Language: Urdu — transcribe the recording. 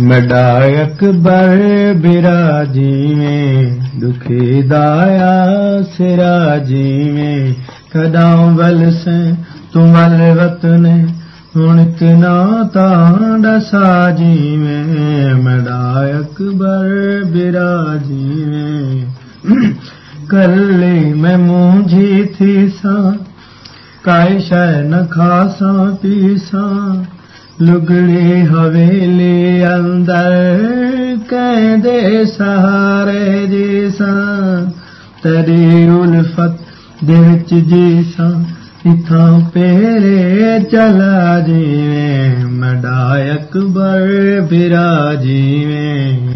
مڈا اکبر براجی میں، دکھی دایا سراجی میں۔ کداؤں بل سے تمل وطن ہوں کنا تانڈ ساجی میں۔ مڈا اکبر براجی میں۔ کلے میں مونجھی تھی سا کائے شہ نہ کھاسا پیسا لگڑی حویلی اندر دے سہارے جیسا تری الفت دچ جیسا اتھاں پیرے چلا جیویں مڈا اکبر برا جیویں